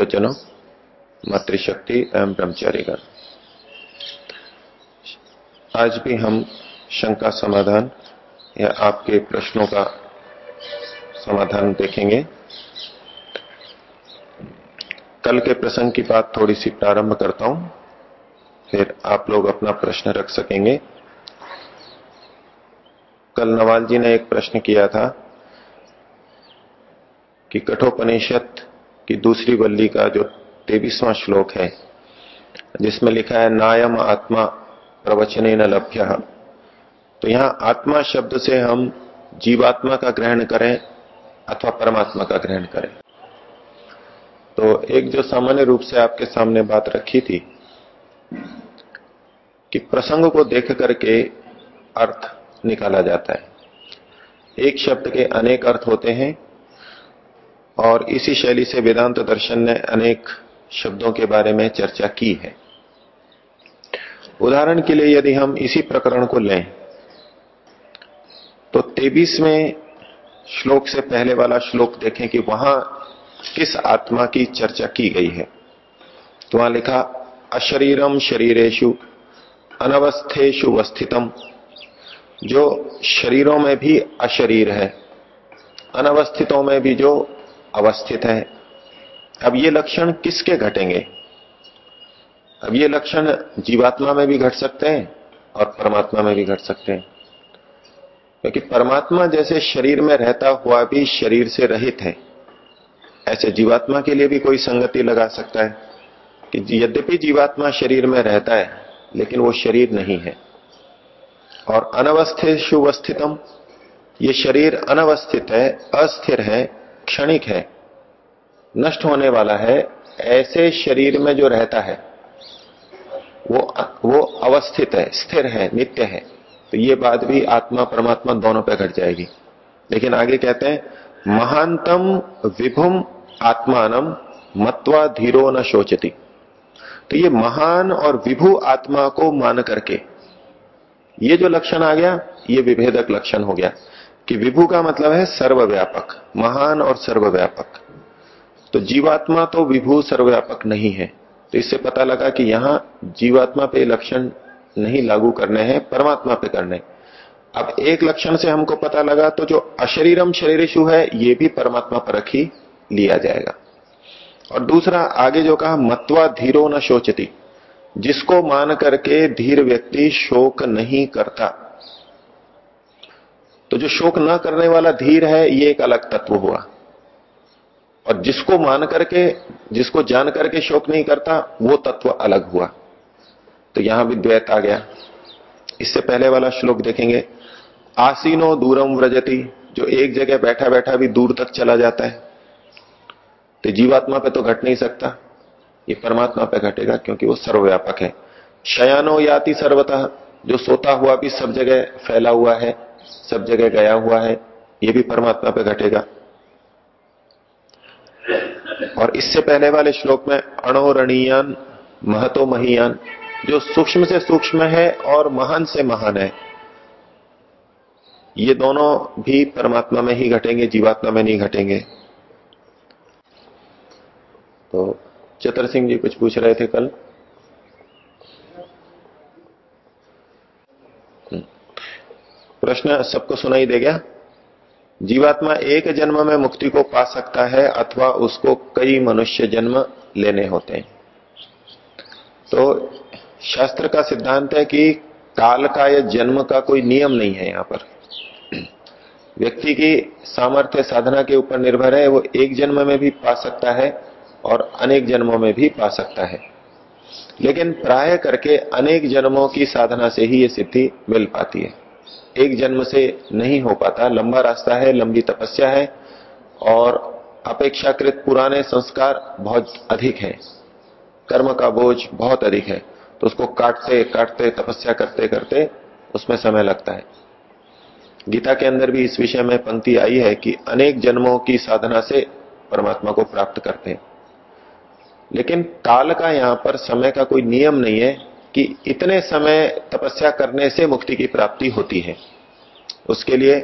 सज्जनों मातृशक्ति एवं ब्रह्मचारीगण आज भी हम शंका समाधान या आपके प्रश्नों का समाधान देखेंगे। कल के प्रसंग की बात थोड़ी सी प्रारंभ करता हूँ, फिर आप लोग अपना प्रश्न रख सकेंगे। कल नवाल जी ने एक प्रश्न किया था कि कठोपनिषद की दूसरी वल्ली का जो तेबीसवां श्लोक है, जिसमें लिखा है, नायम आत्मा प्रवचन न लभ्य। तो यहाँ आत्मा शब्द से हम जीवात्मा का ग्रहण करें अथवा परमात्मा का ग्रहण करें। तो एक जो सामान्य रूप से आपके सामने बात रखी थी, कि प्रसंग को देख करके अर्थ निकाला जाता है। एक शब्द के अनेक अर्थ होते हैं और इसी शैली से वेदांत दर्शन ने अनेक शब्दों के बारे में चर्चा की है। उदाहरण के लिए यदि हम इसी प्रकरण को लें तो तेबीसवें श्लोक से पहले वाला श्लोक देखें कि वहाँ किस आत्मा की चर्चा की गई है। तो वहाँ लिखा अशरीरम शरीरेशु अनवस्थेशु वस्थितम। जो शरीरों में भी अशरीर है, अनवस्थितों में भी जो अवस्थित है। अब ये लक्षण किसके घटेंगे? अब ये लक्षण जीवात्मा में भी घट सकते हैं और परमात्मा में भी घट सकते हैं। क्योंकि परमात्मा जैसे शरीर में रहता हुआ भी शरीर से रहित है। ऐसे जीवात्मा के लिए भी कोई संगति लगा सकता है कि यद्यपि जीवात्मा शरीर में रहता है, लेकिन वो शरीर नहीं है। और अनवस्थित शुवस्थितम ये शरीर अनवस्थित है, अस्थिर है क्षणिक है, नष्ट होने वाला है, ऐसे शरीर में जो रहता है, वो वो अवस्थित है, स्थिर है, नित्य है तो ये बात भी आत्मा, परमात्मा दोनों पे घट जाएगी। लेकिन आगे कहते हैं महानतम विभुम आत्मानम मत्वा धीरो न शोचती। तो ये महान और विभु आत्मा को मान करके, ये जो लक्षण आ गया, ये विभेदक लक्षण हो गया। कि विभु का मतलब है सर्वव्यापक, महान और सर्वव्यापक। तो जीवात्मा तो विभू सर्वव्यापक नहीं है। तो इससे पता लगा कि यहाँ जीवात्मा पे लक्षण नहीं लागू करने हैं, परमात्मा पे करने अब एक लक्षण से हमको पता लगा तो जो अशरीरम शरीरेशु है, ये भी परमात्मा पर रखी लिया जाएगा। और दूसरा, आगे जो कहा, मत्वा धीरो न शोचती। जिसको मान करके धीर व्यक्ति शोक नहीं करता तो जो शोक ना करने वाला धीर है, ये एक अलग तत्व हुआ। और जिसको मान करके, जिसको जान करके शोक नहीं करता, वो तत्व अलग हुआ। तो यहाँ भी द्वैत आ गया। इससे पहले वाला श्लोक देखेंगे। आसीनो दूरम व्रजती, जो एक जगह बैठा बैठा भी दूर तक चला जाता है। तो जीवात्मा पे तो घट नहीं सकता। ये परमात्मा पे घटेगा, क्योंकि वो सर्वव्यापक है। शयानो याति सर्वतः, जो सोता हुआ भी सब जगह फैला हुआ है। सब जगह गया हुआ है, ये भी परमात्मा पे घटेगा और इससे पहले वाले श्लोक में, अणोरणीयान महतो महीयान, जो सूक्ष्म से सूक्ष्म है और महान से महान है, ये दोनों भी परमात्मा में ही घटेंगे, जीवात्मा में नहीं घटेंगे तो चतर सिंह जी कुछ पूछ रहे थे कल। प्रश्न सबको सुनाई दे गया। जीवात्मा एक जन्म में मुक्ति को पा सकता है अथवा उसको कई मनुष्य जन्म लेने होते हैं। तो शास्त्र का सिद्धांत है कि काल का या जन्म का कोई नियम नहीं है यहाँ पर। व्यक्ति की सामर्थ्य साधना के ऊपर निर्भर है, वो एक जन्म में भी पा सकता है और अनेक जन्मों में भी पा सकता है। लेकिन प्राय करके अनेक जन्मों की साधना से ही ये सिद्धि मिल पाती है। एक जन्म से नहीं हो पाता। लंबा रास्ता है, लंबी तपस्या है और अपेक्षाकृत पुराने संस्कार बहुत अधिक है। कर्म का बोझ बहुत अधिक है। तो उसको काटते काटते, तपस्या करते करते उसमें समय लगता है। गीता के अंदर भी इस विषय में पंक्ति आई है कि अनेक जन्मों की साधना से परमात्मा को प्राप्त करते हैं। लेकिन काल का यहाँ पर समय का कोई नियम नहीं है। कि इतने समय तपस्या करने से मुक्ति की प्राप्ति होती है। उसके लिए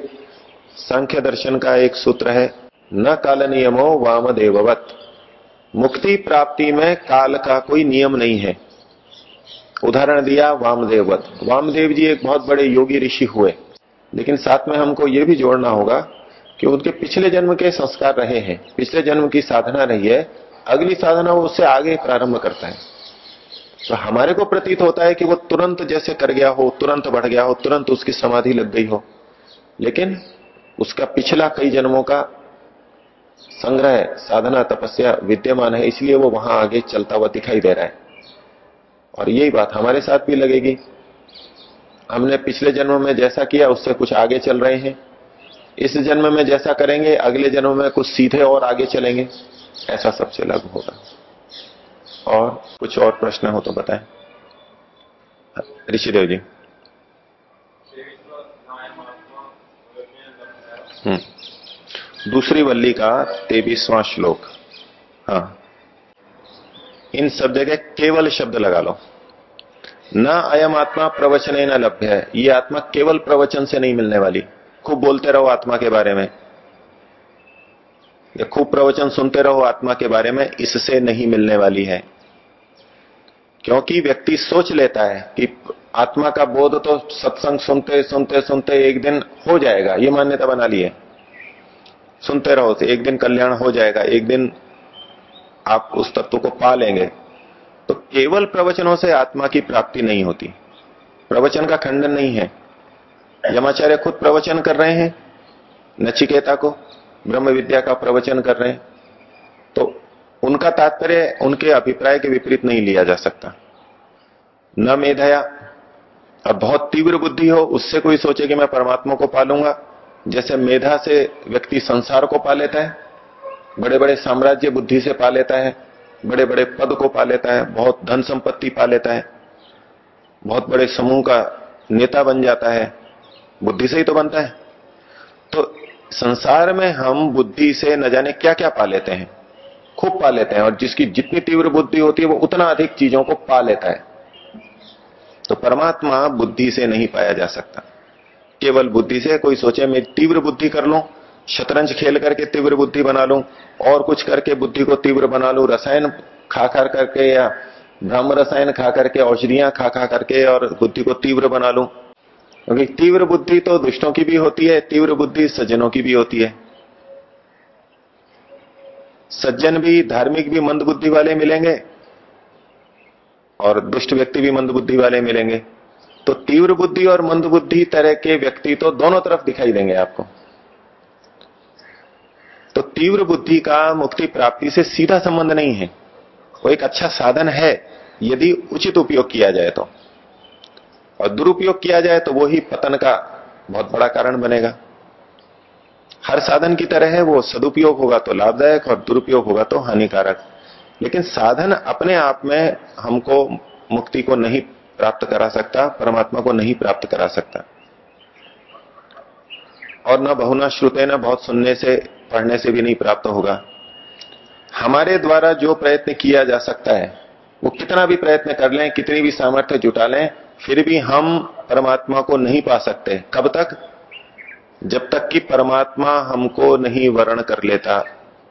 सांख्य दर्शन का एक सूत्र है, न काल नियमो वाम देववत मुक्ति प्राप्ति में काल का कोई नियम नहीं है। उदाहरण दिया वामदेववत। वामदेव जी एक बहुत बड़े योगी ऋषि हुए, लेकिन साथ में हमको ये भी जोड़ना होगा कि उनके पिछले जन्म के संस्कार रहे हैं। पिछले जन्म की साधना रही है अगली साधना वो उससे आगे प्रारंभ करता है। तो हमारे को प्रतीत होता है कि वो तुरंत जैसे कर गया हो, तुरंत बढ़ गया हो, तुरंत उसकी समाधि लग गई हो। लेकिन उसका पिछला कई जन्मों का संग्रह, साधना, तपस्या विद्यमान है, इसलिए वो वहाँ आगे चलता हुआ दिखाई दे रहा है। और यही बात हमारे साथ भी लगेगी। हमने पिछले जन्म में जैसा किया, उससे कुछ आगे चल रहे हैं। इस जन्म में जैसा करेंगे, अगले जन्म में कुछ सीधे और आगे चलेंगे। ऐसा सबसे लागू होगा। और कुछ और प्रश्न हो तो बताएँ। ऋषिदेव जी। हम्म। दूसरी वल्ली का तेबीसवां श्लोक। हाँ। इन सब जगह केवल शब्द लगा लो। न अयम आत्मा प्रवचन न लभ्य है। ये आत्मा केवल प्रवचन से नहीं मिलने वाली। खूब बोलते रहो आत्मा के बारे में। या खूब प्रवचन सुनते रहो आत्मा के बारे में। इससे नहीं मिलने वाली है। क्योंकि व्यक्ति सोच लेता है कि आत्मा का बोध तो सत्संग सुनते सुनते सुनते एक दिन हो जाएगा। ये मान्यता बना ली है। सुनते रहो तो एक दिन कल्याण हो जाएगा। एक दिन आप उस तत्व को पा लेंगे। तो केवल प्रवचनों से आत्मा की प्राप्ति नहीं होती। प्रवचन का खंडन नहीं है। यमाचार्य खुद प्रवचन कर रहे हैं। नचिकेता को ब्रह्म विद्या का प्रवचन कर रहे हैं। तो उनका तात्पर्य उनके अभिप्राय के विपरीत नहीं लिया जा सकता। न मेधया अब बहुत तीव्र बुद्धि हो, उससे कोई सोचे कि मैं परमात्मा को पालूँगा। जैसे मेधा से व्यक्ति संसार को पा लेता है बड़े बड़े साम्राज्य बुद्धि से पा लेता है बड़े बड़े पद को पा लेता है, बहुत धन संपत्ति पा लेता है, बहुत बड़े समूह का नेता बन जाता है, बुद्धि से ही तो बनता है। तो संसार में हम बुद्धि से न जाने क्या क्या पा लेते हैं? खूब पा लेते हैं और जिसकी जितनी तीव्र बुद्धि होती है वो उतना अधिक चीज़ों को पा लेता है। तो परमात्मा बुद्धि से नहीं पाया जा सकता। केवल बुद्धि से, कोई सोचे मैं तीव्र बुद्धि कर लू, शतरंज खेल करके तीव्र बुद्धि बना लू, और कुछ करके बुद्धि को तीव्र बना लू, रसायन खा खा करके या ब्रह्म रसायन खा करके, औषधियाँ खा खा करके और बुद्धि को तीव्र बना लू। क्योंकि तीव्र बुद्धि तो दुष्टों की भी होती है, तीव्र बुद्धि सज्जनों की भी होती है। सज्जन भी, धार्मिक भी मंद बुद्धि वाले मिलेंगे और दुष्ट व्यक्ति भी मंद बुद्धि वाले मिलेंगे। तो तीव्र बुद्धि और मंद बुद्धि तरह के व्यक्ति तो दोनों तरफ़ दिखाई देंगे आपको। तो तीव्र बुद्धि का मुक्ति प्राप्ति से सीधा संबंध नहीं है। वो एक अच्छा साधन है, यदि उचित उपयोग किया जाए तो। और दुरुपयोग किया जाए तो वो ही पतन का बहुत बड़ा कारण बनेगा। हर साधन की तरह है, वो सदुपयोग होगा तो लाभदायक और दुरुपयोग होगा तो हानिकारक। लेकिन साधन अपने आप में हमको मुक्ति को नहीं प्राप्त करा सकता, परमात्मा को नहीं प्राप्त करा सकता। और न बहुना श्रुते, न बहुत सुनने से, पढ़ने से भी नहीं प्राप्त होगा। हमारे द्वारा जो प्रयत्न किया जा सकता है, वो कितना भी प्रयत्न कर लें, कितनी भी सामर्थ्य जुटा लें, फिर भी हम परमात्मा को नहीं पा सकते। कब तक? जब तक कि परमात्मा हमको नहीं वर्ण कर लेता,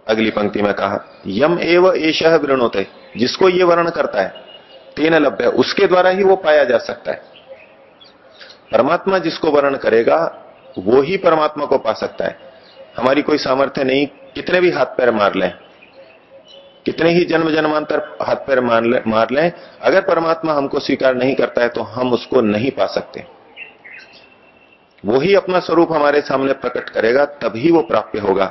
अगली पंक्ति में कहा, यम एव एश वृणोते, जिसको ये वर्ण करता है, तीन लभ्य, उसके द्वारा ही वो पाया जा सकता है। परमात्मा जिसको वर्ण करेगा, वो ही परमात्मा को पा सकता है। हमारी कोई सामर्थ्य नहीं, कितने भी हाथ पैर मार लें, कितने ही जन्म जन्मांतर हाथ पैर मार लें, अगर परमात्मा हमको स्वीकार नहीं करता है तो हम उसको नहीं पा सकते। वो ही अपना स्वरूप हमारे सामने प्रकट करेगा, तभी वो प्राप्य होगा।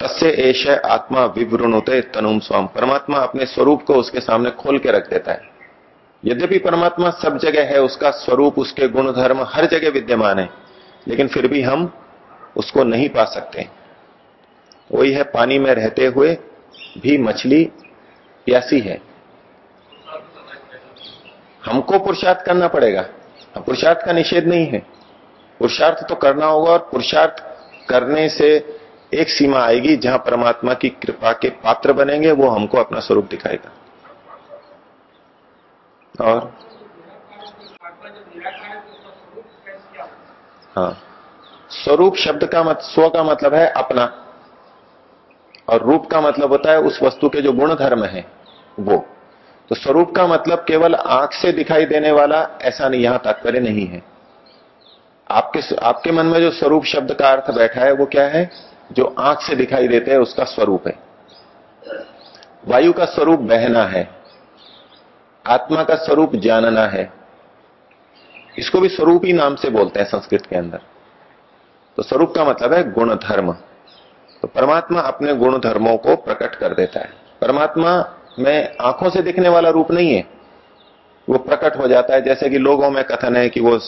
तस्य एश आत्मा विवृणुते तनुम स्वाम परमात्मा अपने स्वरूप को उसके सामने खोल के रख देता है। यद्यपि परमात्मा सब जगह है, उसका स्वरूप, उसके गुण धर्म हर जगह विद्यमान है, लेकिन फिर भी हम उसको नहीं पा सकते। वही है, पानी में रहते हुए भी मछली प्यासी है। हमको पुरुषार्थ करना पड़ेगा। पुरुषार्थ का निषेध नहीं है। पुरुषार्थ तो करना होगा और पुरुषार्थ करने से एक सीमा आएगी जहाँ परमात्मा की कृपा के पात्र बनेंगे, वो हमको अपना स्वरूप दिखाएगा। और? हाँ। स्वरूप शब्द का मत, स्व का मतलब है अपना। और रूप का मतलब होता है उस वस्तु के जो गुण धर्म है, वो। तो स्वरूप का मतलब केवल आँख से दिखाई देने वाला ऐसा नहीं, यहाँ तात्पर्य नहीं है। आपके आपके मन में जो स्वरूप शब्द का अर्थ बैठा है, वो क्या है? जो आँख से दिखाई देते हैं, उसका स्वरूप है। वायु का स्वरूप बहना है। आत्मा का स्वरूप जानना है। इसको भी स्वरूप ही नाम से बोलते हैं संस्कृत के अंदर। तो स्वरूप का मतलब है गुण धर्म तो परमात्मा अपने गुण धर्मों को प्रकट कर देता है। परमात्मा में आँखों से दिखने वाला रूप नहीं है। वो प्रकट हो जाता है, जैसे कि लोगों में कथन है कि वो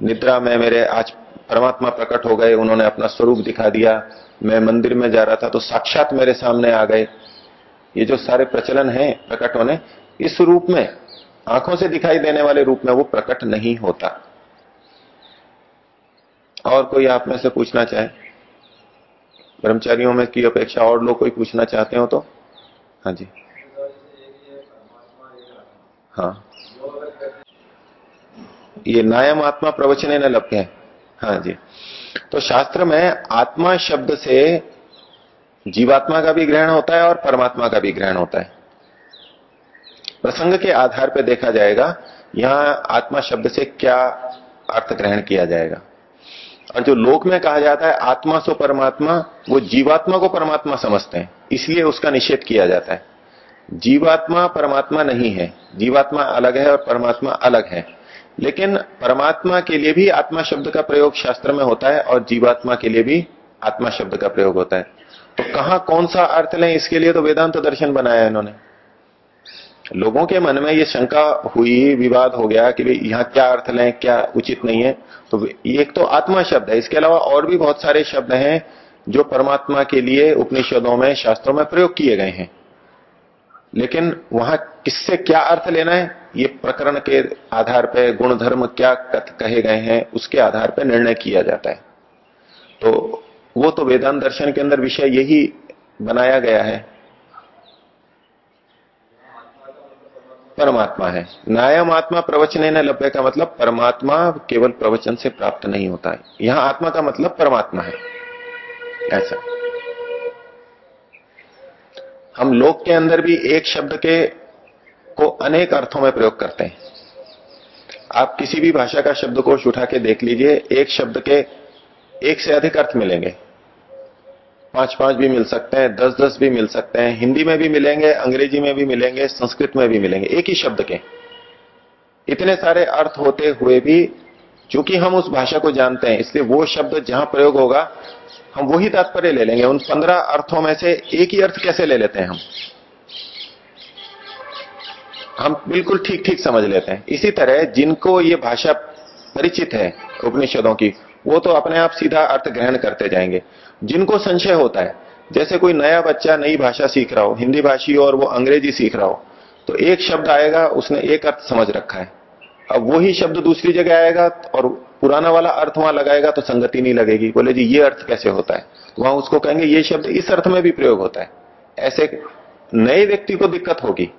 निद्रा में मेरे आज परमात्मा प्रकट हो गए, उन्होंने अपना स्वरूप दिखा दिया। मैं मंदिर में जा रहा था तो साक्षात मेरे सामने आ गए। ये जो सारे प्रचलन है प्रकट होने, इस रूप में, आँखों से दिखाई देने वाले रूप में वो प्रकट नहीं होता। और कोई आप में से पूछना चाहे, ब्रह्मचारियों में की अपेक्षा और लोग कोई पूछना चाहते हो तो? हाँ जी। हाँ। ये नायम आत्मा प्रवचन न लभ्य है। हाँ जी। तो शास्त्र में आत्मा शब्द से जीवात्मा का भी ग्रहण होता है और परमात्मा का भी ग्रहण होता है। प्रसंग के आधार पर देखा जाएगा, यहाँ आत्मा शब्द से क्या अर्थ ग्रहण किया जाएगा। और जो लोक में कहा जाता है, आत्मा सो परमात्मा, वो जीवात्मा को परमात्मा समझते हैं, इसलिए उसका निषेध किया जाता है। जीवात्मा परमात्मा नहीं है। जीवात्मा अलग है और परमात्मा अलग है। लेकिन परमात्मा के लिए भी आत्मा शब्द का प्रयोग शास्त्र में होता है और जीवात्मा के लिए भी आत्मा शब्द का प्रयोग होता है। तो कहा कौन सा अर्थ लें इसके लिए तो वेदांत दर्शन बनाया इन्होंने। लोगों के मन में ये शंका हुई, विवाद हो गया कि भाई यहाँ क्या अर्थ लें, क्या उचित नहीं है। तो एक तो आत्मा शब्द है। इसके अलावा और भी बहुत सारे शब्द हैं जो परमात्मा के लिए उपनिषदों में, शास्त्रों में प्रयोग किए गए हैं। लेकिन वहाँ किससे क्या अर्थ लेना है? ये प्रकरण के आधार पर गुण धर्म क्या कहे गए हैं, उसके आधार पर निर्णय किया जाता है। तो वो तो वेदांत दर्शन के अंदर विषय यही बनाया गया है। परमात्मा है। नायम आत्मा प्रवचन न लभ्य का मतलब परमात्मा केवल प्रवचन से प्राप्त नहीं होता है। यहाँ आत्मा का मतलब परमात्मा है। ऐसा। हम लोक के अंदर भी एक शब्द के को अनेक अर्थों में प्रयोग करते हैं। आप किसी भी भाषा का शब्द कोश उठा के देख लीजिए, एक शब्द के एक से अधिक अर्थ मिलेंगे। पाँच पाँच भी मिल सकते हैं दस दस भी मिल सकते हैं, हिंदी में भी मिलेंगे, अंग्रेज़ी में भी मिलेंगे, संस्कृत में भी मिलेंगे, एक ही शब्द के। इतने सारे अर्थ होते हुए भी चूँकि हम उस भाषा को जानते हैं, इसलिए वो शब्द जहाँ प्रयोग होगा, हम वही तात्पर्य ले लेंगे। उन पंद्रह अर्थों में से एक ही अर्थ कैसे ले लेते हैं हम? हम बिल्कुल ठीक ठीक समझ लेते हैं। इसी तरह जिनको ये भाषा परिचित है उपनिषदों की, वो तो अपने आप सीधा अर्थ ग्रहण करते जाएँगे। जिनको संशय होता है, जैसे कोई नया बच्चा नई भाषा सीख रहा हो, हिंदी भाषी और वो अंग्रेज़ी सीख रहा हो तो एक शब्द आएगा, उसने एक अर्थ समझ रखा है। अब वही शब्द दूसरी जगह आएगा और पुराना वाला अर्थ वहाँ लगाएगा तो संगति नहीं लगेगी। बोले, जी, ये अर्थ कैसे होता है? वहाँ उसको कहेंगे, ये शब्द इस अर्थ में भी प्रयोग होता है। ऐसे नए व्यक्ति को दिक्कत होगी।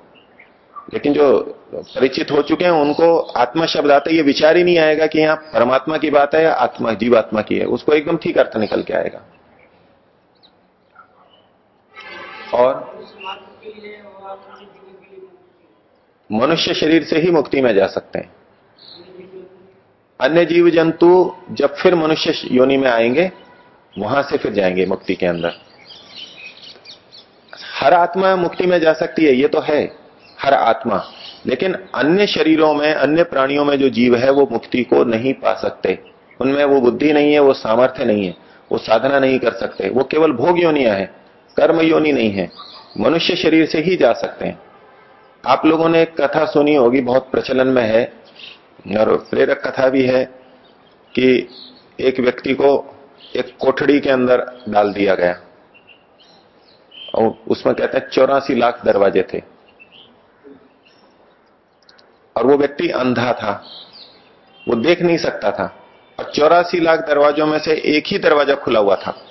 लेकिन जो परिचित हो चुके हैं, उनको आत्मा शब्द आते, ये विचार ही नहीं आएगा कि यहाँ परमात्मा की बात है या आत्मा, जीवात्मा की है। उसको एकदम ठीक अर्थ निकल के आएगा। और मनुष्य शरीर से ही मुक्ति में जा सकते हैं। अन्य जीव जंतु जब फिर मनुष्य योनि में आएँगे, वहाँ से फिर जाएँगे मुक्ति के अंदर। हर आत्मा मुक्ति में जा सकती है, ये तो है, हर आत्मा। लेकिन अन्य शरीरों में, अन्य प्राणियों में जो जीव है, वो मुक्ति को नहीं पा सकते। उनमें वो बुद्धि नहीं है, वो सामर्थ्य नहीं है, वो साधना नहीं कर सकते। वो केवल भोग योनिया है, कर्म योनि नहीं है। मनुष्य शरीर से ही जा सकते हैं। आप लोगों ने एक कथा सुनी होगी, बहुत प्रचलन में है, और प्रेरक कथा भी है कि एक व्यक्ति को एक कोठड़ी के अंदर डाल दिया गया। और उसमें कहते हैं, चौरासी लाख दरवाजे थे। और वो व्यक्ति अंधा था। वो देख नहीं सकता था। और चौरासी लाख दरवाजों में से एक ही दरवाज़ा खुला हुआ था।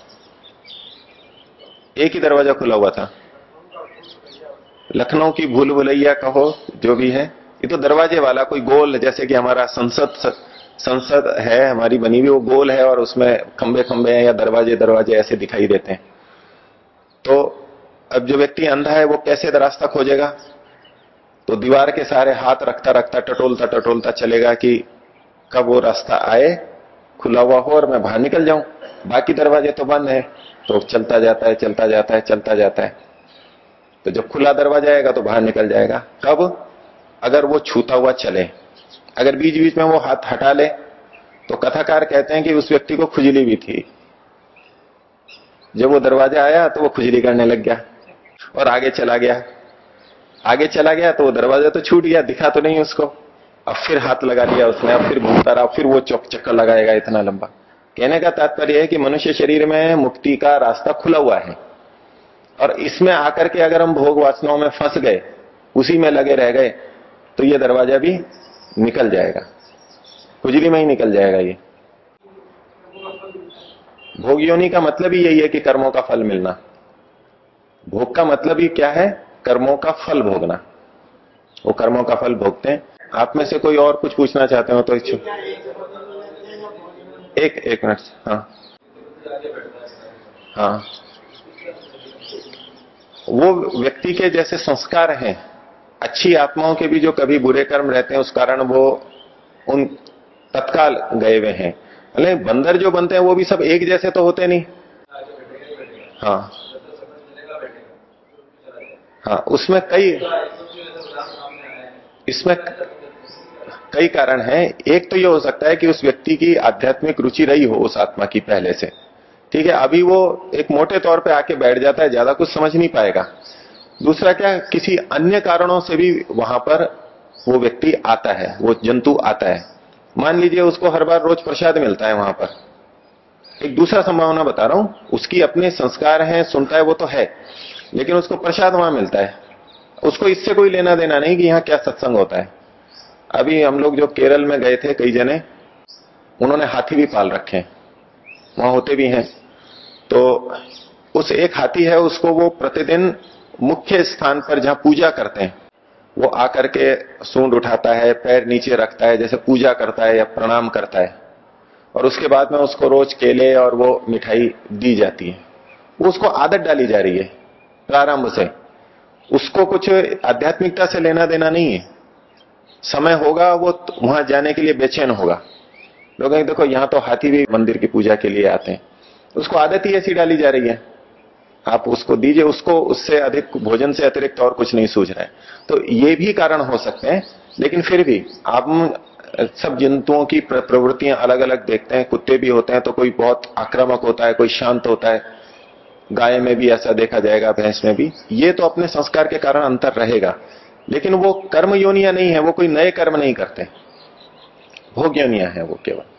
एक ही दरवाज़ा खुला हुआ था। लखनऊ की भूल भुलैया कहो, जो भी है। ये तो दरवाजे वाला कोई गोल, जैसे कि हमारा संसद संसद है, हमारी बनी हुई वो गोल है और उसमें खंबे खंबे हैं या दरवाजे दरवाजे ऐसे दिखाई देते हैं। तो अब जो व्यक्ति अंधा है, वो कैसे रास्ता खोजेगा? तो दीवार के सारे हाथ रखता रखता, टटोलता टटोलता चलेगा कि कब वो रास्ता आए, खुला हुआ हो और मैं बाहर निकल जाऊँ। बाकी दरवाजे तो बंद है तो चलता जाता है, चलता जाता है, चलता जाता है। तो जब खुला दरवाज़ा आएगा तो बाहर निकल जाएगा। कब? अगर वो छूता हुआ चले। अगर बीच बीच में वो हाथ हटा ले तो कथाकार कहते हैं कि उस व्यक्ति को खुजली भी थी। जब वो दरवाज़ा आया तो वो खुजली करने लग गया और आगे चला गया। आगे चला गया तो वो दरवाज़ा तो छूट गया, दिखा तो नहीं उसको। अब फिर हाथ लगा लिया उसने, अब फिर घूमता रहा, फिर वो चौक चक्कर लगाएगा इतना लंबा। कहने का तात्पर्य है कि मनुष्य शरीर में मुक्ति का रास्ता खुला हुआ है। और इसमें आकर के अगर हम भोग वासनाओं में फंस गए, उसी में लगे रह गए तो ये दरवाज़ा भी निकल जाएगा। खुजली में ही निकल जाएगा ये। भोग योनि का मतलब ही यही है कि कर्मों का फल मिलना। भोग का मतलब ही क्या है? कर्मों का फल भोगना। वो कर्मों का फल भोगते हैं। आप में से कोई और कुछ पूछना चाहते हो तो इच्छुक? एक एक मिनट हाँ। हाँ। वो व्यक्ति के जैसे संस्कार हैं, अच्छी आत्माओं के भी जो कभी बुरे कर्म रहते हैं, उस कारण वो उन तत्काल गए हुए हैं। अरे बंदर जो बनते हैं, वो भी सब एक जैसे तो होते नहीं। हाँ। हाँ उसमें कई इसमें कई कारण हैं। एक तो ये हो सकता है कि उस व्यक्ति की आध्यात्मिक रुचि रही हो उस आत्मा की पहले से। ठीक है, अभी वो एक मोटे तौर पे आके बैठ जाता है, ज़्यादा कुछ समझ नहीं पाएगा। दूसरा क्या, किसी अन्य कारणों से भी वहाँ पर वो व्यक्ति आता है, वो जंतु आता है। मान लीजिए उसको हर बार रोज प्रसाद मिलता है वहाँ पर। एक दूसरा संभावना बता रहा हूँ, उसकी अपने संस्कार हैं, सुनता है, वो तो है, लेकिन उसको प्रसाद वहाँ मिलता है। उसको इससे कोई लेना देना नहीं कि यहाँ क्या सत्संग होता है। अभी हम लोग जो केरल में गए थे, कई जने, उन्होंने हाथी भी पाल रखे हैं। वहाँ होते भी हैं। तो उस एक हाथी है, उसको वो प्रतिदिन मुख्य स्थान पर जहाँ पूजा करते हैं, वो आकर के सूंड उठाता है, पैर नीचे रखता है, जैसे पूजा करता है या प्रणाम करता है। और उसके बाद में उसको रोज केले और वो मिठाई दी जाती है। वो उसको आदत डाली जा रही है, प्रारंभ से। उसको कुछ आध्यात्मिकता से लेना देना नहीं है। समय होगा, वो वहाँ जाने के लिए बेचैन होगा। लोग देखो, यहाँ तो हाथी भी मंदिर की पूजा के लिए आते हैं। उसको आदत ही ऐसी डाली जा रही है। आप उसको दीजिए, उसको उससे अधिक भोजन से अतिरिक्त और कुछ नहीं सूझ रहा है। तो ये भी कारण हो सकते हैं, लेकिन फिर भी आप सब जंतुओं की प्रवृत्तियाँ अलग अलग देखते हैं। कुत्ते भी होते हैं तो कोई बहुत आक्रामक होता है, कोई शांत होता है। गाय में भी ऐसा देखा जाएगा, भैंस में भी। ये तो अपने संस्कार के कारण अंतर रहेगा। लेकिन वो कर्म योनिया नहीं है, वो कोई नए कर्म नहीं करते। भोग योनिया है वो केवल।